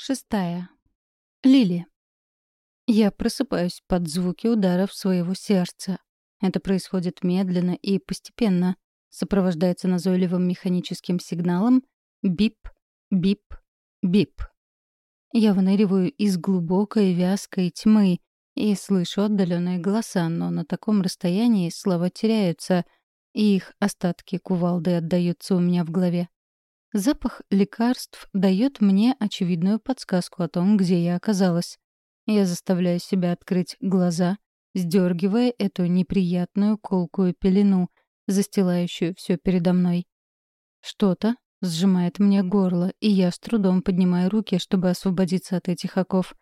Шестая. Лили. Я просыпаюсь под звуки ударов своего сердца. Это происходит медленно и постепенно, сопровождается назойливым механическим сигналом «бип, бип, бип». Я выныриваю из глубокой вязкой тьмы и слышу отдаленные голоса, но на таком расстоянии слова теряются, и их остатки кувалды отдаются у меня в голове. Запах лекарств дает мне очевидную подсказку о том, где я оказалась. Я заставляю себя открыть глаза, сдергивая эту неприятную колкую пелену, застилающую все передо мной. Что-то сжимает мне горло, и я с трудом поднимаю руки, чтобы освободиться от этих оков.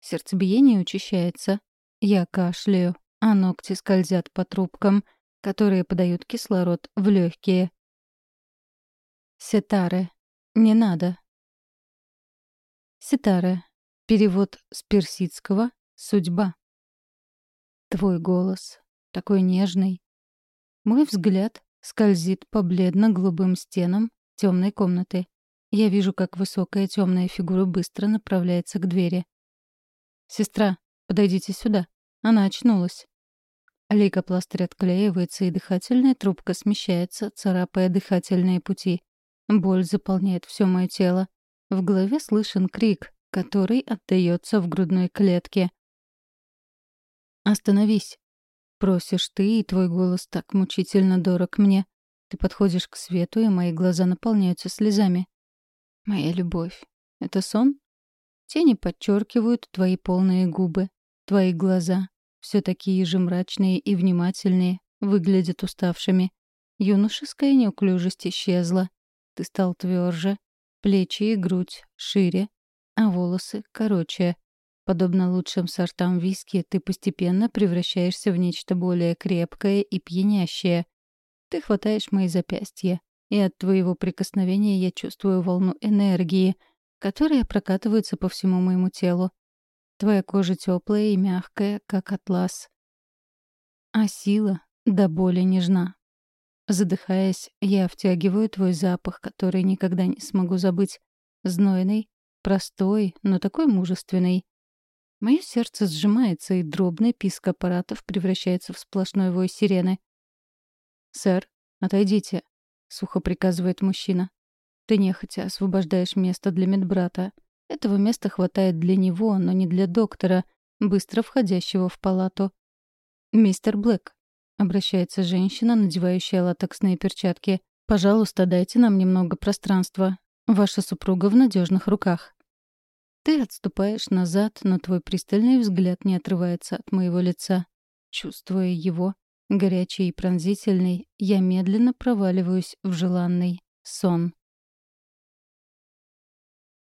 Сердцебиение учащается. Я кашляю, а ногти скользят по трубкам, которые подают кислород в легкие. Сетаре. Не надо. Сетаре. Перевод с персидского «судьба». Твой голос. Такой нежный. Мой взгляд скользит по бледно-голубым стенам темной комнаты. Я вижу, как высокая темная фигура быстро направляется к двери. «Сестра, подойдите сюда». Она очнулась. Лейкопластырь отклеивается, и дыхательная трубка смещается, царапая дыхательные пути. Боль заполняет все мое тело. В голове слышен крик, который отдаётся в грудной клетке. «Остановись!» Просишь ты, и твой голос так мучительно дорог мне. Ты подходишь к свету, и мои глаза наполняются слезами. Моя любовь. Это сон? Тени подчеркивают твои полные губы. Твои глаза, все такие же мрачные и внимательные, выглядят уставшими. Юношеская неуклюжесть исчезла. Ты стал тверже, плечи и грудь шире, а волосы короче. Подобно лучшим сортам виски, ты постепенно превращаешься в нечто более крепкое и пьянящее. Ты хватаешь мои запястья, и от твоего прикосновения я чувствую волну энергии, которая прокатывается по всему моему телу. Твоя кожа теплая и мягкая, как атлас. А сила до боли нежна. Задыхаясь, я втягиваю твой запах, который никогда не смогу забыть. Знойный, простой, но такой мужественный. Мое сердце сжимается, и дробный писк аппаратов превращается в сплошной вой сирены. «Сэр, отойдите», — сухо приказывает мужчина. «Ты нехотя освобождаешь место для медбрата. Этого места хватает для него, но не для доктора, быстро входящего в палату. Мистер Блэк, Обращается женщина, надевающая латексные перчатки. «Пожалуйста, дайте нам немного пространства. Ваша супруга в надежных руках». Ты отступаешь назад, но твой пристальный взгляд не отрывается от моего лица. Чувствуя его, горячий и пронзительный, я медленно проваливаюсь в желанный сон.